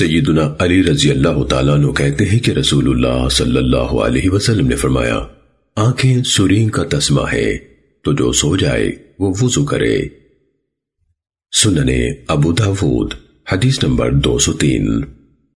سیدنا علی رضی اللہ تعالیٰ عنہ کہتے ہیں کہ رسول اللہ صلی اللہ علیہ وسلم نے فرمایا، آنکھیں سرین کا تسمہ ہے، تو جو سو جائے وہ وضو کرے۔ سننے ابو داود، حدیث نمبر دو سو تین۔